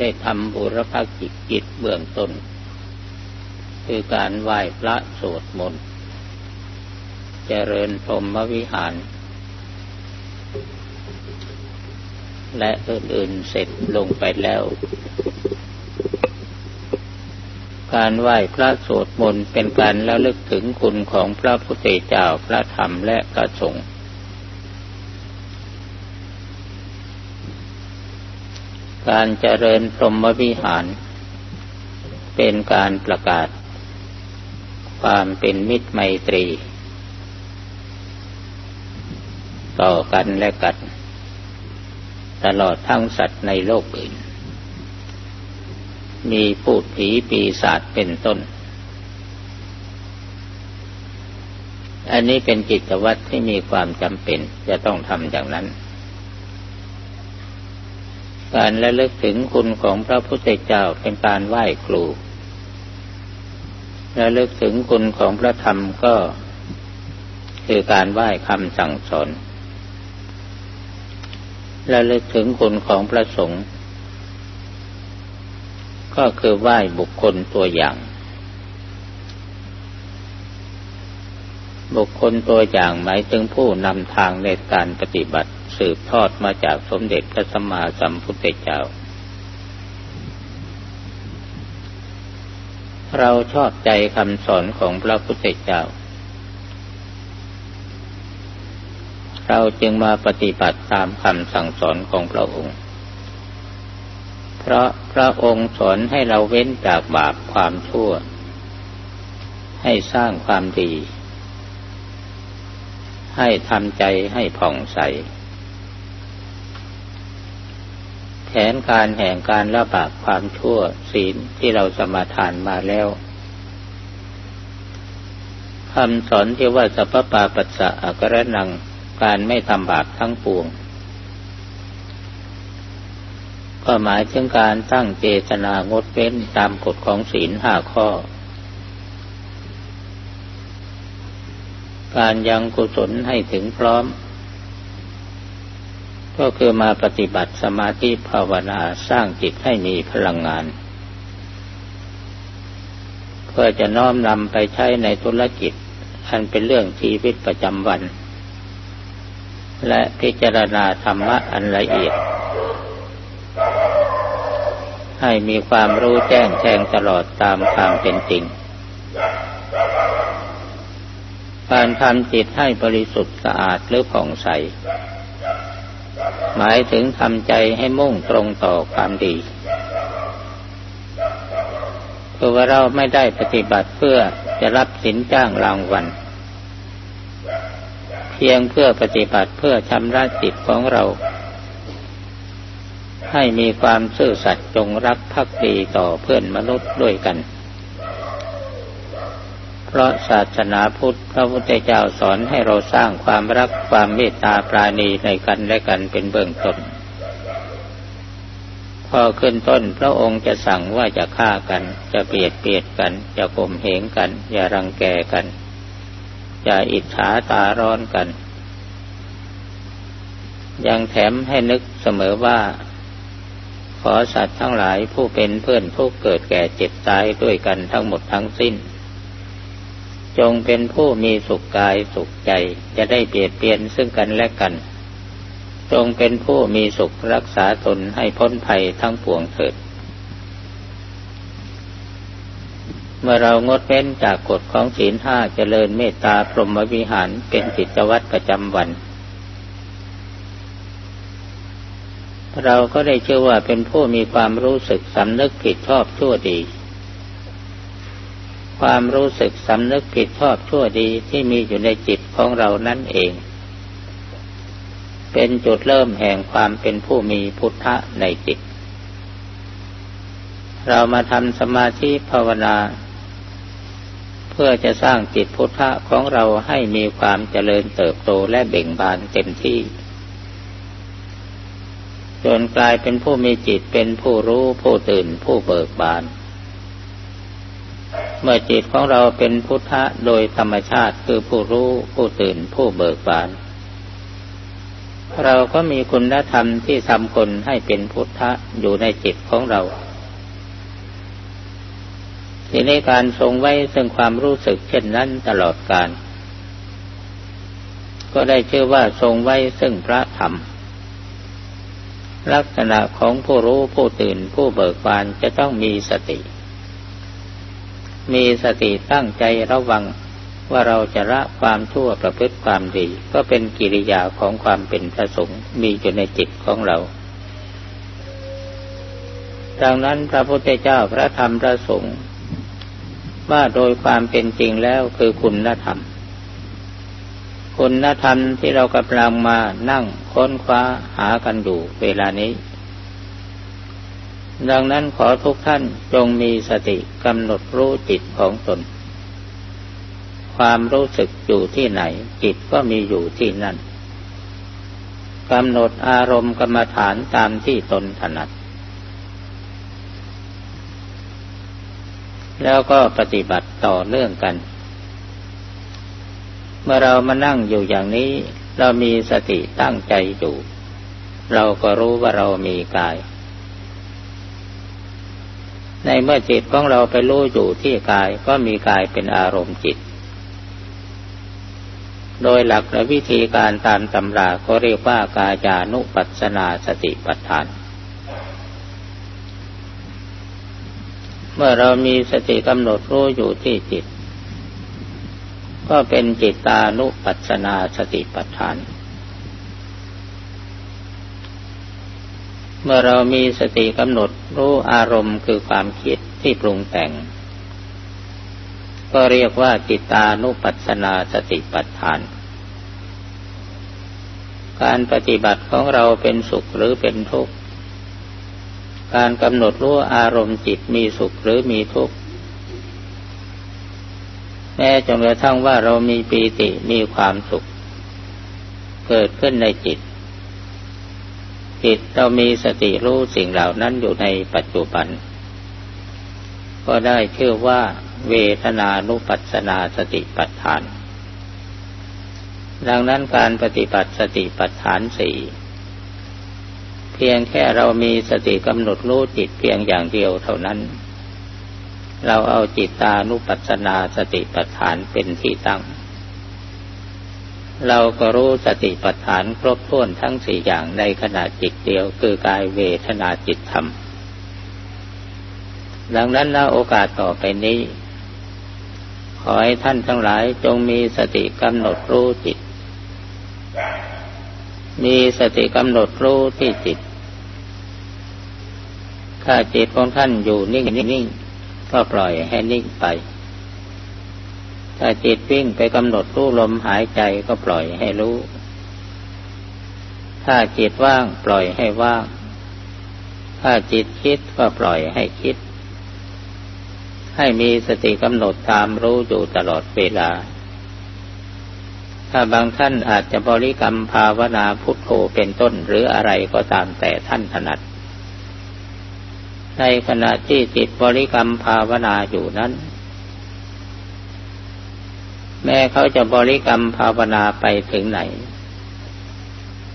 ได้ทำบุรพกิจกิจเบื้องต้น คือการไหว้พระสวดมนต์เจริญพรหมวิหาร และอื่น ๆ เสร็จลงไปแล้ว การไหว้พระสวดมนต์เป็นการระลึกถึงคุณของพระพุทธเจ้าพระธรรมและพระสงฆ์ การเจริญพรหมวิหาร เป็นการประกาศ ความเป็นมิตรไมตรี ต่อกันและกัน ตลอดทั้งสัตว์ในโลกอื่น มีพูดผีปีศาจเป็นต้น อันนี้เป็นกิจวัตรที่มีความจำเป็นจะต้องทำอย่างนั้น การระลึกถึงคุณของพระพุทธเจ้าเป็นการไหว้ครูระลึกถึงคุณของพระธรรมก็คือการไหว้คำสั่งสอนระลึกถึงคุณของพระสงฆ์ก็คือไหว้บุคคลตัวอย่าง บุคคลตัวอย่างหมายถึงผู้นำทางในการปฏิบัติ สืบทอดมาจากสมเด็จพระสัมมาสัมพุทธเจ้า เราชอบใจคำสอนของพระพุทธเจ้า เราจึงมาปฏิบัติตามคำสั่งสอนของพระองค์ เพราะพระองค์สอนให้เราเว้นจากบาปความชั่ว ให้สร้างความดีให้ทำใจให้ผ่องใส แผนการแห่งการละบาปความชั่วศีลที่เราสมาทานมาแล้วคำสอนที่ว่าสัพปาปัสสะอกระนังการไม่ทำบาปทั้งปวง ก็หมายถึงการตั้งเจตนางดเว้นตามกฎของศีลห้าข้อ การยังกุศลให้ถึงพร้อม ก็คือมาปฏิบัติสมาธิภาวนาสร้างจิตให้มีพลังงาน เพื่อจะน้อมนำไปใช้ในธุรกิจ อันเป็นเรื่องชีวิตประจำวัน และพิจารณาธรรมะอันละเอียด ให้มีความรู้แจ้งแทงตลอดตามความเป็นจริง การทำจิตให้บริสุทธิ์สะอาดหรือผ่องใส หมายถึงทำใจให้มุ่งตรงต่อความดีคือว่าเราไม่ได้ปฏิบัติเพื่อจะรับสินจ้างรางวัลเพียงเพื่อปฏิบัติเพื่อชำระจิตของเรา ให้มีความซื่อสัตย์จงรักภักดีต่อเพื่อนมนุษย์ด้วยกัน เพราะศาสนาพุทธพระพุทธเจ้าสอนให้เราสร้างความรักความเมตตาปราณีในกันและกันเป็นเบื้องต้น พอขึ้นต้นพระองค์จะสั่งว่าจะฆ่ากัน จะเบียดเบียดกัน จะข่มเหงกัน อย่ารังแกกันจะอิจฉาตาร้อนกัน ยังแถมให้นึกเสมอว่า ขอสัตว์ทั้งหลายผู้เป็นเพื่อนทุกเกิดแก่เจ็บตายด้วยกันทั้งหมดทั้งสิ้น จงเป็นผู้มีสุขกายสุขใจจะได้เบียดเบียนซึ่งกันและกัน จงเป็นผู้มีสุขรักษาตนให้พ้นภัยทั้งปวงเถิด เมื่อเรางดเว้นจากกฎของศีลห้าเจริญเมตตาพรหมวิหารเป็นกิจวัตรประจำวัน เราก็ได้เชื่อว่าเป็นผู้มีความรู้สึกสำนึกผิดชอบชั่วดี ความรู้สึกสำนึกผิดชอบชั่วดีที่มีอยู่ในจิตของเรานั่นเอง เป็นจุดเริ่มแห่งความเป็นผู้มีพุทธะในจิต เรามาทำสมาธิภาวนา เพื่อจะสร้างจิตพุทธะของเราให้มีความเจริญเติบโตและเบ่งบานเต็มที่ จนกลายเป็นผู้มีจิตเป็นผู้รู้ผู้ตื่นผู้เบิกบาน เมื่อจิตของเราเป็นพุทธะโดยธรรมชาติคือผู้รู้ผู้ตื่นผู้เบิกบาน เราก็มีคุณธรรมที่ทำคนให้เป็นพุทธะอยู่ในจิตของเราทีนี้การทรงไว้ซึ่งความรู้สึกเช่นนั้นตลอดกาลก็ได้ชื่อว่าทรงไว้ซึ่งพระธรรม ลักษณะของผู้รู้ผู้ตื่นผู้เบิกบานจะต้องมีสติ มีสติตั้งใจระวังว่าเราจะละความชั่วประพฤติความดี ก็เป็นกิริยาของความเป็นพระสงฆ์มีอยู่ในจิตของเรา ดังนั้นพระพุทธเจ้าพระธรรมพระสงฆ์ว่าโดยความเป็นจริงแล้วคือคุณธรรม คุณธรรมที่เรากำลังมานั่งค้นคว้าหากันอยู่เวลานี้ ดังนั้นขอทุกท่านจงมีสติกำหนดรู้จิตของตน ความรู้สึกอยู่ที่ไหน จิตก็มีอยู่ที่นั่นกำหนดอารมณ์กรรมฐานตามที่ตนถนัด แล้วก็ปฏิบัติต่อเนื่องกัน เมื่อเรามานั่งอยู่อย่างนี้ เรามีสติตั้งใจอยู่ เราก็รู้ว่าเรามีกาย ในเมื่อจิตของเราไปรู้อยู่ที่กายก็มีกายเป็นอารมณ์จิต โดยหลักและวิธีการตามตำราเขาเรียกว่ากายานุปัสนาสติปัฏฐาน เมื่อเรามีสติกำหนดรู้อยู่ที่จิต ก็เป็นจิตตานุปัสนาสติปัฏฐาน เมื่อเรามีสติกำหนดรู้อารมณ์คือความคิดที่ปรุงแต่ง ก็เรียกว่าจิตานุปัสสนาสติปัฏฐาน การปฏิบัติของเราเป็นสุขหรือเป็นทุกข์ การกำหนดรู้อารมณ์จิตมีสุขหรือมีทุกข์ แม้จนกระทั่งว่าเรามีปีติมีความสุข เกิดขึ้นในจิต จิตเรามีสติรู้สิ่งเหล่านั้นอยู่ในปัจจุบัน ก็ได้ชื่อว่า เวทนานุปัสนาสติปัฏฐาน ดังนั้นการปฏิบัติสติปัฏฐานสี่เพียงแค่เรามีสติกำหนดรู้จิตเพียงอย่างเดียวเท่านั้น เราเอาจิตตานุปัสนาสติปัฏฐานเป็นที่ตั้ง เราก็รู้สติปัฏฐานครบถ้วนทั้งสี่อย่างในขณะจิตเดียวคือกายเวทนาจิตธรรม ดังนั้นณโอกาสต่อไปนี้ ขอให้ท่านทั้งหลายจงมีสติกำหนดรู้จิต มีสติกำหนดรู้ที่จิต ถ้าจิตของท่านอยู่นิ่งนิ่งก็ปล่อยให้นิ่งไป ถ้าจิตวิ่งไปกำหนดรู้ลมหายใจก็ปล่อยให้รู้ ถ้าจิตว่างปล่อยให้ว่าง ถ้าจิตคิดก็ปล่อยให้คิด ให้มีสติกำหนดตามรู้อยู่ตลอดเวลา ถ้าบางท่านอาจจะบริกรรมภาวนาพุทโธเป็นต้นหรืออะไรก็ตามแต่ท่านถนัดในขณะที่จิตบริกรรมภาวนาอยู่นั้น แม้เขาจะบริกรรมภาวนาไปถึงไหน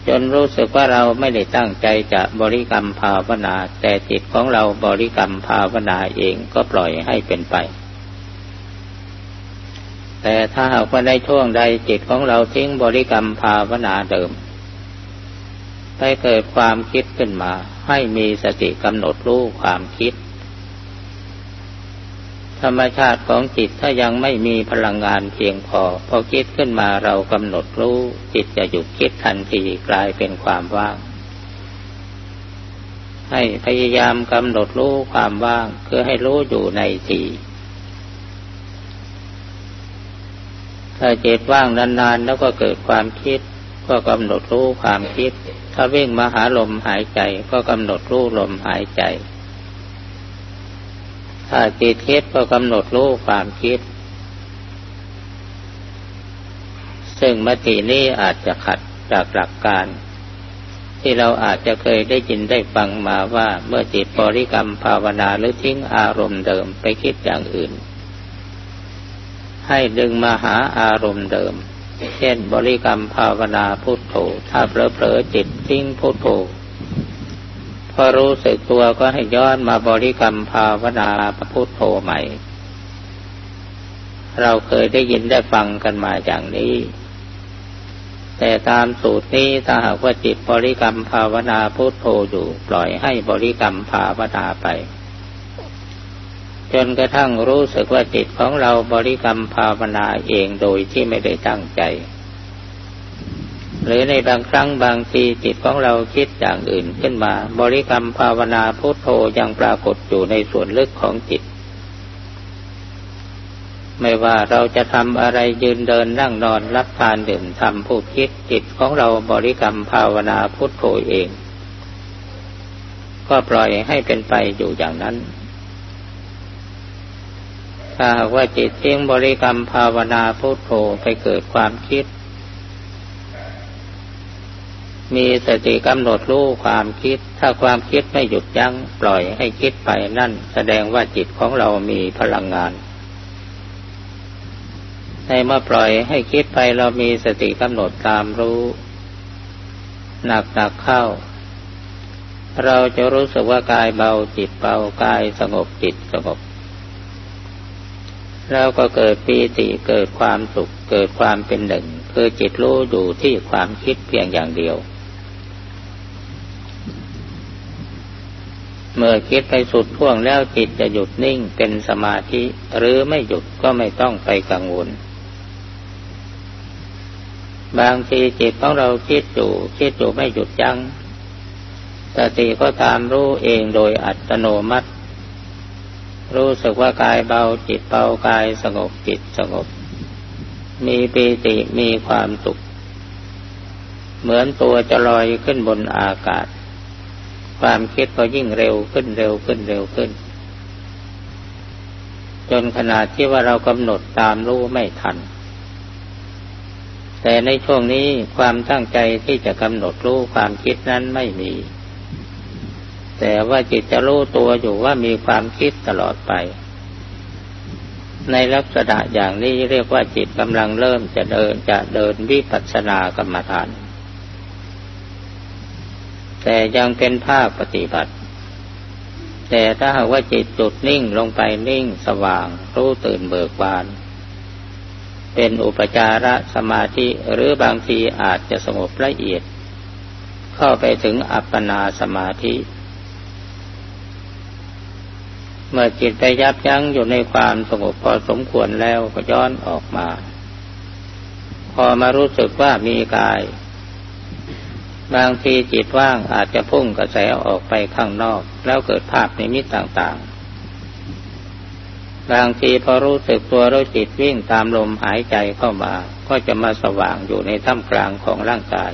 จนรู้สึกว่าเราไม่ได้ตั้งใจจะบริกรรมภาวนา แต่จิตของเราบริกรรมภาวนาเองก็ปล่อยให้เป็นไป แต่ถ้าหากว่าในช่วงใดจิตของเราทิ้งบริกรรมภาวนาเดิมไปเกิดความคิดขึ้นมา ให้มีสติกำหนดรู้ความคิด ธรรมชาติของจิตถ้ายังไม่มีพลังงานเพียงพอ พอคิดขึ้นมาเรากำหนดรู้ จิตจะหยุดคิดทันทีกลายเป็นความว่าง ให้พยายามกำหนดรู้ความว่างเพื่อให้รู้อยู่ในทีถ้าจิตว่างนานๆแล้วก็เกิดความคิด ก็กำหนดรู้ความคิด ถ้าวิ่งมาหาลมหายใจก็กำหนดรู้ลมหายใจ ถ้าจิตคิดก็กำหนดรู้ความคิด ซึ่งมตินี้อาจจะขัดจากหลักการ ที่เราอาจจะเคยได้ยินได้ฟังมาว่าเมื่อจิตบริกรรมภาวนาหรือทิ้งอารมณ์เดิมไปคิดอย่างอื่น ให้ดึงมาหาอารมณ์เดิม เช่นบริกรรมภาวนาพุทโธถ้าเผลอๆจิตทิ้งพุทโธ พอรู้สึกตัวก็ให้ย้อนมาบริกรรมภาวนาพุทโธใหม่ เราเคยได้ยินได้ฟังกันมาอย่างนี้ แต่ตามสูตรนี้ถ้าหากว่าจิตบริกรรมภาวนาพุทโธอยู่ปล่อยให้บริกรรมภาวนาไป จนกระทั่งรู้สึกว่าจิตของเราบริกรรมภาวนาเองโดยที่ไม่ได้ตั้งใจ หรือในบางครั้งบางทีจิตของเราคิดอย่างอื่นขึ้นมา บริกรรมภาวนาพุทโธยังปรากฏอยู่ในส่วนลึกของจิต ไม่ว่าเราจะทำอะไรยืนเดินนั่งนอนรับทานดื่มทำพูดคิดจิตของเราบริกรรมภาวนาพุทโธเอง ก็ปล่อยให้เป็นไปอยู่อย่างนั้นถ้าหากว่าจิตทิ้งบริกรรมภาวนาพุทโธไปเกิดความคิด มีสติกำหนดรู้ความคิด ถ้าความคิดไม่หยุดยัง้งปล่อยให้คิดไปนั่น แสดงว่าจิตของเรามีพลังงาน ในเมื่อปล่อยให้คิดไปเรามีสติกำหนดตามรู้หนักหนักเข้า เราจะรู้สึกว่ากายเบาจิตเบากายสงบจิตสงบแล้วก็เกิดปีติเกิดความสุขเกิดความเป็นหนึ่งคือจิตรู้อยู่ที่ความคิดเพียงอย่างเดียว เมื่อคิดไปสุดพ่วงแล้วจิตจะหยุดนิ่งเป็นสมาธิ หรือไม่หยุดก็ไม่ต้องไปกังวล บางทีจิตของเราคิดอยู่คิดอยู่ไม่หยุดยัง้งสติก็ตามรู้เองโดยอัตโนมัติ รู้สึกว่ากายเบาจิตเบากายสงบจิตสงบ มีปีติมีความสุข เหมือนตัวจะลอยขึ้นบนอากาศ ความคิดก็ยิ่งเร็วขึ้นเร็วขึ้นเร็วขึ้น จนขนาดที่ว่าเรากำหนดตามรู้ไม่ทัน แต่ในช่วงนี้ความตั้งใจที่จะกำหนดรู้ความคิดนั้นไม่มี แต่ว่าจิตจะรู้ตัวอยู่ว่ามีความคิดตลอดไป ในลักษณะอย่างนี้เรียกว่าจิตกำลังเริ่มจะเดินจะเดินวิปัสสนากรรมฐาน แต่ยังเป็นภาคปฏิบัติ แต่ถ้าหากว่าจิตจุดนิ่งลงไปนิ่งสว่าง รู้ตื่นเบิกบาน เป็นอุปจารสมาธิหรือบางทีอาจจะสงบละเอียด เข้าไปถึงอัปปนาสมาธิ เมื่อจิตไปยับยั้งอยู่ในความสงบพอสมควรแล้วก็ย้อนออกมา พอมารู้สึกว่ามีกาย บางทีจิตว่างอาจจะพุ่งกระแสออกไปข้างนอก แล้วเกิดภาพในมิตต่างๆ บางทีพอรู้สึกตัวรู้จิตวิ่งตามลมหายใจเข้ามา ก็จะมาสว่างอยู่ในท่ามกลางของร่างกาย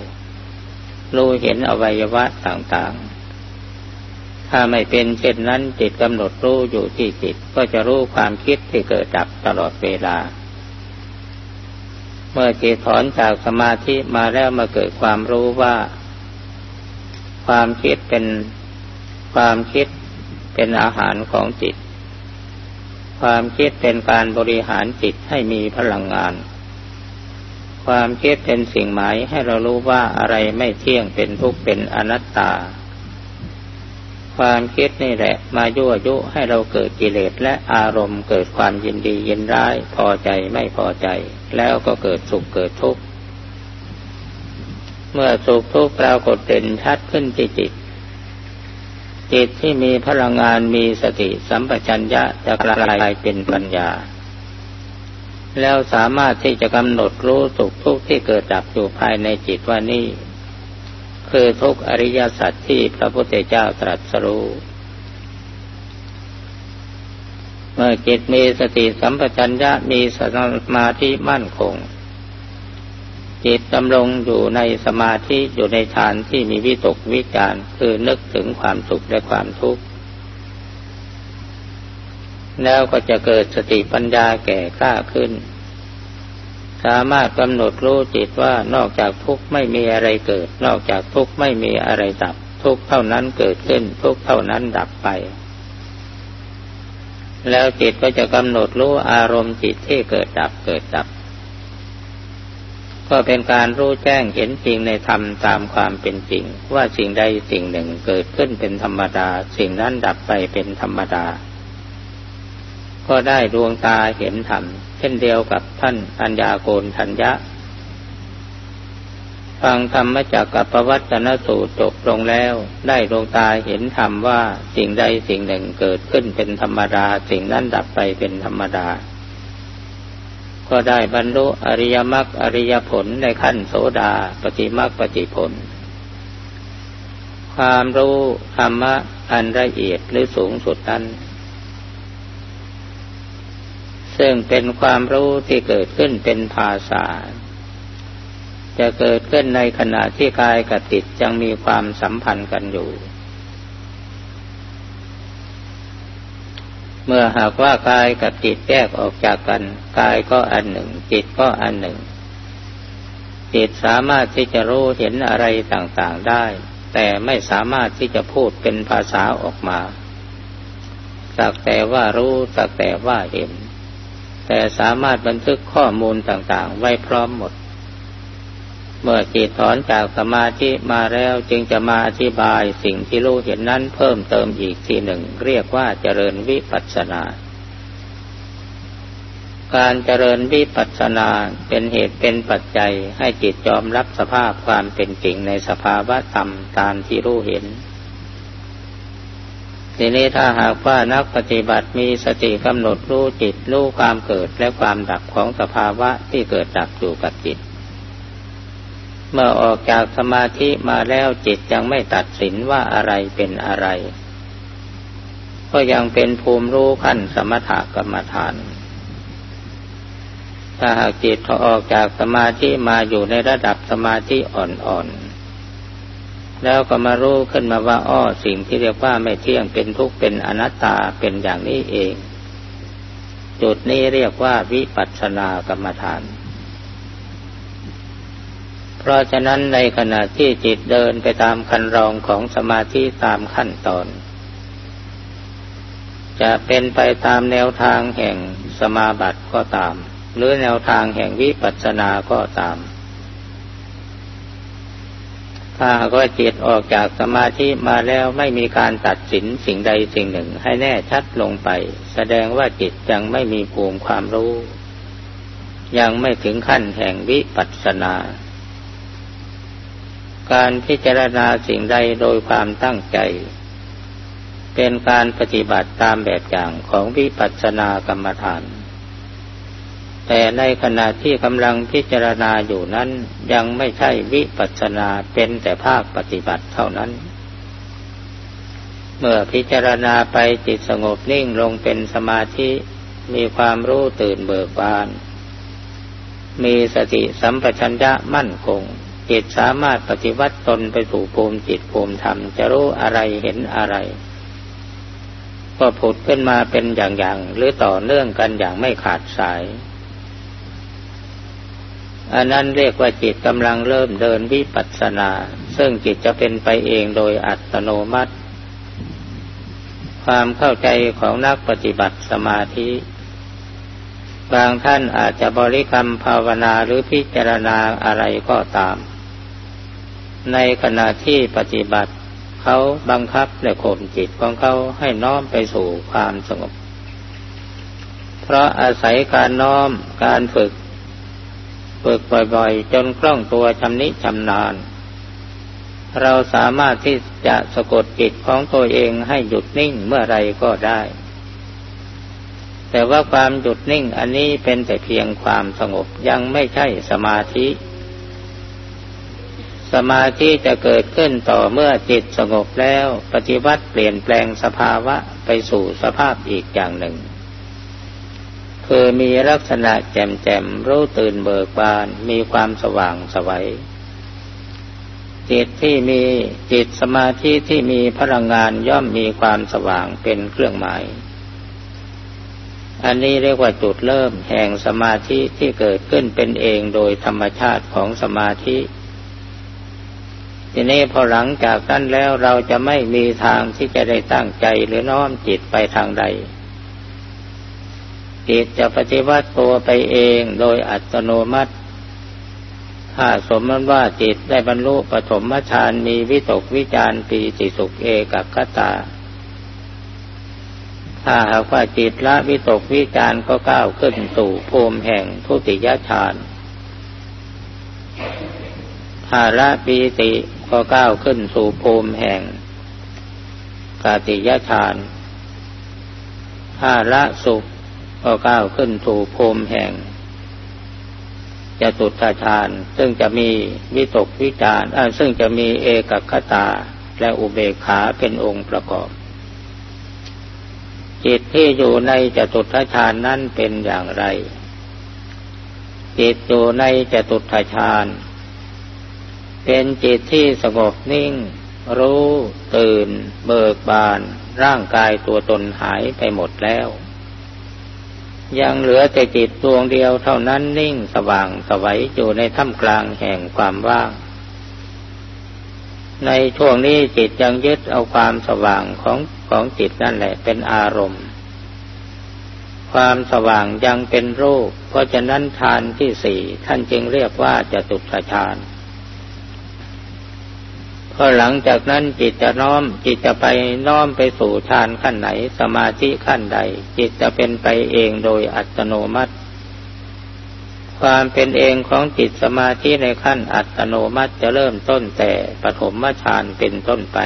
รู้เห็นอวัยวะต่างๆ ถ้าไม่เป็นเช่นนั้นจิตกำหนดรู้อยู่ที่จิตก็จะรู้ความคิดที่เกิดดับตลอดเวลาเมื่อจิตถอนจากสมาธิมาแล้วมาเกิดความรู้ว่า ความคิดเป็นความคิดเป็นอาหารของจิต ความคิดเป็นการบริหารจิตให้มีพลังงาน ความคิดเป็นสิ่งหมายให้เรารู้ว่าอะไรไม่เที่ยงเป็นทุกข์เป็นอนัตตา ความคิดนี่แหละ มายั่วยุให้เราเกิดกิเลสและอารมณ์เกิดความยินดียินร้ายพอใจไม่พอใจ แล้วก็เกิดสุขเกิดทุกข์ เมื่อสุขทุกข์ปรากฏเด่นชัดขึ้นที่จิต จิตที่มีพลังงานมีสติสัมปชัญญะจะกลายเป็นปัญญา แล้วสามารถที่จะกำหนดรู้สุขทุกข์ที่เกิดดับอยู่ภายในจิตว่านี่คือทุกอริยสัจที่พระพุทธเจ้าตรัสรู้เมื่อจิตมีสติสัมปชัญญะมีสมาธิมั่นคง จิตดำรงอยู่ในสมาธิอยู่ในฐานที่มีวิตกวิจารคือนึกถึงความสุขและความทุกข์แล้วก็จะเกิดสติปัญญาแก่กล้าขึ้น สามารถกำหนดรู้จิตว่านอกจากทุกข์ไม่มีอะไรเกิด นอกจากทุกข์ไม่มีอะไรดับ ทุกข์เท่านั้นเกิดขึ้น ทุกข์เท่านั้นดับไป แล้วจิตก็จะกำหนดรู้อารมณ์จิตที่เกิดดับเกิดดับ ก็เป็นการรู้แจ้งเห็นจริงในธรรมตามความเป็นจริง ว่าสิ่งใดสิ่งหนึ่งเกิดขึ้นเป็นธรรมดา สิ่งนั้นดับไปเป็นธรรมดา ก็ได้ดวงตาเห็นธรรมเช่นเดียวกับท่านอัญญาโกณทัญญะ ฟังธรรมจากกับปวัตนสูตรจบลงแล้ว ได้ดวงตาเห็นธรรมว่าสิ่งใดสิ่งหนึ่งเกิดขึ้นเป็นธรรมดา สิ่งนั้นดับไปเป็นธรรมดา ก็ได้บรรลุอริยมรรคอริยผลในขั้นโสดาปฏิมรรคปฏิผล ความรู้ธรรมะอันละเอียดหรือสูงสุดนั้น ซึ่งเป็นความรู้ที่เกิดขึ้นเป็นภาษา จะเกิดขึ้นในขณะที่กายกับจิตยังมีความสัมพันธ์กันอยู่ เมื่อหากว่ากายกับจิตแยกออกจากกัน กายก็อันหนึ่ง จิตก็อันหนึ่ง จิตสามารถที่จะรู้เห็นอะไรต่างๆได้ แต่ไม่สามารถที่จะพูดเป็นภาษาออกมา สักแต่ว่ารู้สักแต่ว่าเห็น แต่สามารถบันทึกข้อมูลต่างๆ ไว้พร้อมหมด เมื่อจิตถอนจากสมาธิมาแล้วจึงจะมาอธิบายสิ่งที่รู้เห็นนั้นเพิ่มเติมอีกทีหนึ่ง เรียกว่าเจริญวิปัสสนา การเจริญวิปัสสนาเป็นเหตุเป็นปัจจัยให้จิตยอมรับสภาพความเป็นจริงในสภาวะธรรมตามที่รู้เห็นทีนี้ถ้าหากว่านักปฏิบัติมีสติกำหนดรู้จิตรู้ความเกิดและความดับของสภาวะที่เกิดดับอยู่กับจิต เมื่อออกจากสมาธิมาแล้วจิตยังไม่ตัดสินว่าอะไรเป็นอะไร ก็ยังเป็นภูมิรู้ขั้นสมถกรรมฐาน ถ้าหากจิตออกจากสมาธิมาอยู่ในระดับสมาธิอ่อนๆ แล้วก็มารู้ขึ้นมาว่าอ้อสิ่งที่เรียกว่าไม่เที่ยงเป็นทุกข์เป็นอนัตตาเป็นอย่างนี้เอง จุดนี้เรียกว่าวิปัสสนากรรมฐาน เพราะฉะนั้นในขณะที่จิตเดินไปตามคันรองของสมาธิตามขั้นตอน จะเป็นไปตามแนวทางแห่งสมาบัติก็ตาม หรือแนวทางแห่งวิปัสสนาก็ตาม ถ้าก็จิตออกจากสมาธิมาแล้วไม่มีการตัดสินสิ่งใดสิ่งหนึ่งให้แน่ชัดลงไป แสดงว่าจิตยังไม่มีภูมิความรู้ ยังไม่ถึงขั้นแห่งวิปัสสนา การพิจารณาสิ่งใดโดยความตั้งใจ เป็นการปฏิบัติตามแบบอย่างของวิปัสสนากรรมฐาน แต่ในขณะที่กำลังพิจารณาอยู่นั้นยังไม่ใช่วิปัสสนาเป็นแต่ภาคปฏิบัติเท่านั้น เมื่อพิจารณาไปจิตสงบนิ่งลงเป็นสมาธิมีความรู้ตื่นเบิกบาน มีสติสัมปชัญญะมั่นคง จิตสามารถปฏิวัติตนไปสู่ภูมิจิตภูมิธรรม จะรู้อะไรเห็นอะไร ก็ผุดขึ้นมาเป็นอย่างๆหรือต่อเนื่องกันอย่างไม่ขาดสาย อันนั้นเรียกว่าจิตกำลังเริ่มเดินวิปัสสนา ซึ่งจิตจะเป็นไปเองโดยอัตโนมัติ ความเข้าใจของนักปฏิบัติสมาธิบางท่านอาจจะบริกรรมภาวนาหรือพิจารณาอะไรก็ตาม ในขณะที่ปฏิบัติเขาบังคับและข่มจิตของเขาให้น้อมไปสู่ความสงบ เพราะอาศัยการน้อมการฝึก ฝึกบ่อยๆ จนคล่องตัวชำนิชำนาญ เราสามารถที่จะสะกดจิตของตัวเองให้หยุดนิ่งเมื่อไรก็ได้ แต่ว่าความหยุดนิ่งอันนี้เป็นแต่เพียงความสงบยังไม่ใช่สมาธิ สมาธิจะเกิดขึ้นต่อเมื่อจิตสงบแล้ว ปฏิวัติเปลี่ยนแปลงสภาวะไปสู่สภาพอีกอย่างหนึ่ง คือมีลักษณะแจ่มแจ่มรู้ตื่นเบิกบานมีความสว่างสวัยจิตที่มีจิตสมาธิที่มีพลังงานย่อมมีความสว่างเป็นเครื่องหมาย อันนี้เรียกว่าจุดเริ่มแห่งสมาธิที่เกิดขึ้นเป็นเองโดยธรรมชาติของสมาธิ ทีนี้พอหลังจากนั้นแล้วเราจะไม่มีทางที่จะได้ตั้งใจหรือน้อมจิตไปทางใด จิตจะปฏิวัติตัวไปเองโดยอัตโนมัติ ถ้าสมมติว่าจิตได้บรรลุปฐมฌานมีวิตกวิจารปีติสุขเอกัคตา ถ้าหากว่าจิตละวิตกวิจารก็ก้าวขึ้นสู่ภูมิแห่งทุติยฌานถ้าละปีติ ก็ก้าวขึ้นสู่ภูมิแห่งกาติยฌานถ้าละสุขก็ก้าวขึ้นสู่ภูมิแห่งจตุตฌานซึ่งจะมีวิตกวิจารซึ่งจะมีเอกคตาและอุเบกขาเป็นองค์ประกอบ จิตที่อยู่ในจตุตฌานนั้นเป็นอย่างไร จิตอยู่ในจตุตฌาน เป็นจิตที่สงบนิ่ง รู้ตื่น เบิกบาน ร่างกายตัวตนหายไปหมดแล้ว ยังเหลือแต่จิตดวงเดียวเท่านั้นนิ่งสว่างสวัยอยู่ในท่ามกลางแห่งความว่าง ในช่วงนี้จิตยังยึดเอาความสว่างของของจิตนั่นแหละเป็นอารมณ์ ความสว่างยังเป็นรูป เพราะฉะนั้นฌานที่สี่ท่านจึงเรียกว่าจะตุตฌาน พอหลังจากนั้นจิตจะน้อม จิตจะไปน้อมไปสู่ฌานขั้นไหน สมาธิขั้นใด จิตจะเป็นไปเองโดยอัตโนมัติ ความเป็นเองของจิตสมาธิในขั้นอัตโนมัติจะเริ่มต้นแต่ปฐมฌานเป็นต้นไป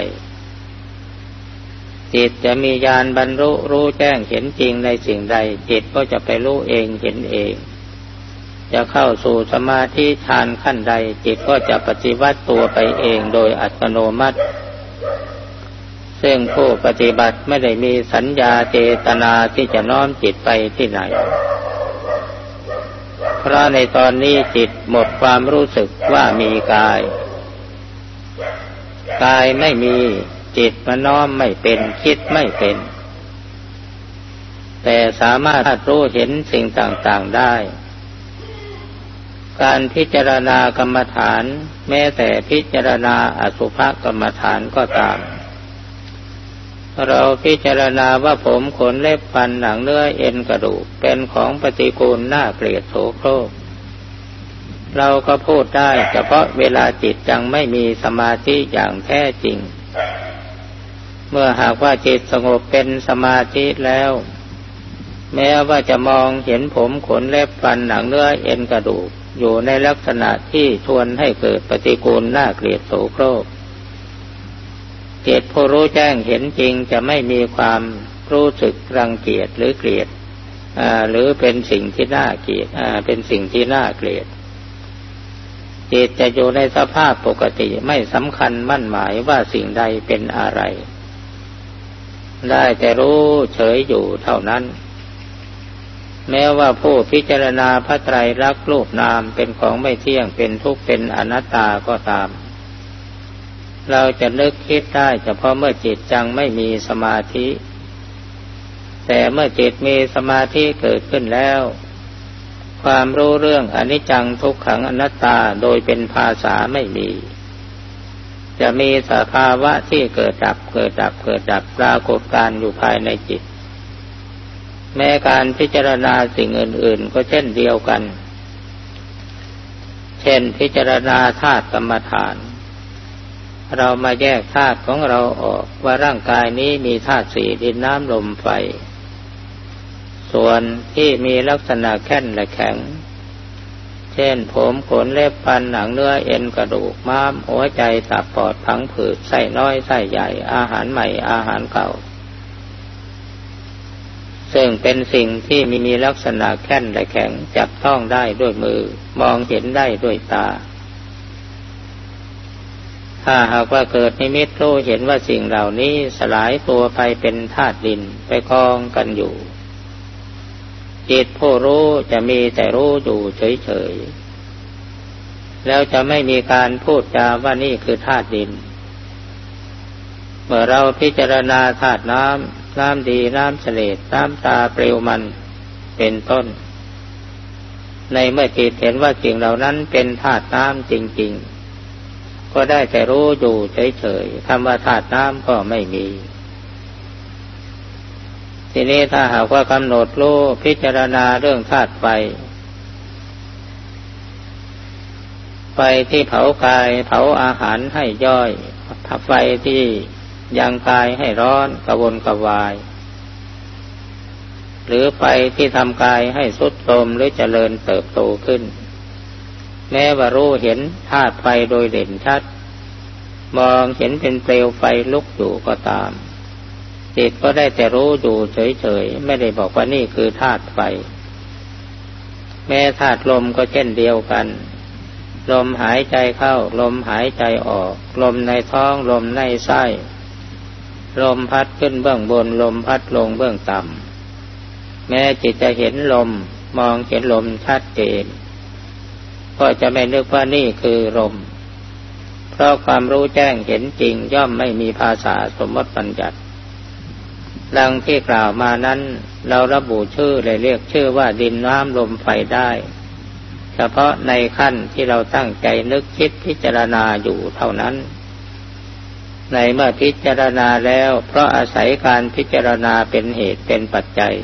จิตจะมีญาณบรรลุรู้แจ้งเห็นจริงในสิ่งใด จิตก็จะไปรู้เองเห็นเอง จะเข้าสู่สมาธิฌานขั้นใด จิตก็จะปฏิวัติตัวไปเองโดยอัตโนมัติ ซึ่งผู้ปฏิบัติไม่ได้มีสัญญาเจตนาที่จะน้อมจิตไปที่ไหน เพราะในตอนนี้จิตหมดความรู้สึกว่ามีกาย กายไม่มีจิตมันน้อมไม่เป็นคิดไม่เป็น แต่สามารถรู้เห็นสิ่งต่างๆได้ การพิจารณากรรมฐาน แม้แต่พิจารณาอสุภกรรมฐานก็ตาม เราพิจารณาว่าผมขนเล็บฟันหนังเนื้อเอ็นกระดูกเป็นของปฏิกูลน่าเกลียดโสโครกเราก็พูดได้เฉพาะเวลาจิตยังไม่มีสมาธิอย่างแท้จริง เมื่อหากว่าจิตสงบเป็นสมาธิแล้ว แม้ว่าจะมองเห็นผมขนเล็บฟันหนังเนื้อเอ็นกระดูก อยู่ในลักษณะที่ชวนให้เกิดปฏิกูลน่าเกลียดโสโครกเจตผู้รู้แจ้งเห็นจริงจะไม่มีความรู้สึกรังเกียจหรือเกลียดหรือเป็นสิ่งที่น่าเกลียดเป็นสิ่งที่น่าเกลียดจิตจะอยู่ในสภาพปกติไม่สำคัญมั่นหมายว่าสิ่งใดเป็นอะไร ได้แต่รู้เฉยอยู่เท่านั้น แม้ว่าผู้พิจารณาพระไตรลักษณ์รูปนามเป็นของไม่เที่ยงเป็นทุกข์เป็นอนัตตาก็ตาม เราจะนึกคิดได้เฉพาะเมื่อจิตจังไม่มีสมาธิ แต่เมื่อจิตมีสมาธิเกิดขึ้นแล้ว ความรู้เรื่องอนิจจังทุกขังอนัตตาโดยเป็นภาษาไม่มี จะมีสภาวะที่เกิดดับเกิดดับเกิดดับปรากฏการอยู่ภายในจิต แม้การพิจารณาสิ่งอื่น ๆ ก็เช่นเดียวกัน เช่นพิจารณาธาตุกรรมฐาน เรามาแยกธาตุของเราออกว่าร่างกายนี้มีธาตุสี่ดินน้ำลมไฟ ส่วนที่มีลักษณะแข็งและแข็ง เช่นผมขนเล็บฟันหนังเนื้อเอ็นกระดูกม้ามหัวใจตับปอดพังผืดไส้น้อยไส้ใหญ่อาหารใหม่อาหารเก่า ซึ่งเป็นสิ่งที่มีมีลักษณะแข็งและแข็งจับต้องได้ด้วยมือ มองเห็นได้ด้วยตา ถ้าหากว่าเกิดนิมิตรู้เห็นว่าสิ่งเหล่านี้สลายตัวไปเป็นธาตุดินไปกองกันอยู่ จิตผู้รู้จะมีแต่รู้อยู่เฉยๆ แล้วจะไม่มีการพูดจาว่านี่คือธาตุดิน เมื่อเราพิจารณาธาตุน้ำ น้ำดีน้ำเฉลดน้ำตาเปลวมันเป็นต้น ในเมื่อจิตเห็นว่าสิ่งเหล่านั้นเป็นธาตุน้ำจริง ๆ ก็ได้แต่รู้อยู่เฉยๆคำว่าธาตุน้ำก็ไม่มี ทีนี้ถ้าหากว่ากำหนดรู้พิจารณาเรื่องธาตุไฟไฟที่เผากายเผาอาหารให้ย่อยไฟที่ ยังกายให้ร้อนกระวนกระวาย หรือไฟที่ทำกายให้สุดโทมหรือเจริญเติบโตขึ้น แม้ว่ารู้เห็นธาตุไฟโดยเด่นชัด มองเห็นเป็นเปลวไฟลุกอยู่ก็ตาม จิตก็ได้แต่รู้อยู่เฉยๆ ไม่ได้บอกว่านี่คือธาตุไฟ แม้ธาตุลมก็เช่นเดียวกันลมหายใจเข้า ลมหายใจออก ลมในท้อง ลมในไส้ ลมพัดขึ้นเบื้องบนลมพัดลงเบื้องต่ำแม้จิตจะเห็นลมมองเห็นลมชัดเจนก็จะไม่นึกว่านี่คือลม เพราะความรู้แจ้งเห็นจริงย่อมไม่มีภาษาสมมติปัญญัติ ดังที่กล่าวมานั้น เราระบุชื่อเลยเรียกชื่อว่าดินน้ำลมไฟได้ เฉพาะในขั้นที่เราตั้งใจนึกคิดพิจารณาอยู่เท่านั้น ในเมื่อพิจารณาแล้ว เพราะอาศัยการพิจารณาเป็นเหตุเป็นปัจจัย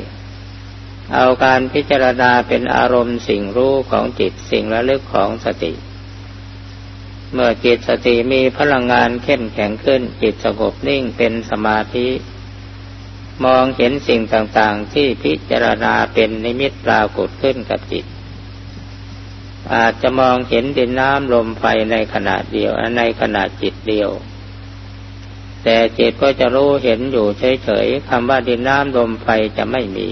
เอาการพิจารณาเป็นอารมณ์สิ่งรู้ของจิตสิ่งระลึกของสติ เมื่อจิตสติมีพลังงานเข้มแข็งขึ้น จิตสงบนิ่งเป็นสมาธิ มองเห็นสิ่งต่างๆ ที่พิจารณาเป็นนิมิตปรากฏขึ้นกับจิต อาจจะมองเห็นดินน้ำลมไฟในขณะเดียวในขณะจิตเดียว แต่จิตก็จะรู้เห็นอยู่เฉยๆคำว่าดินน้ำลมไฟจะไม่มี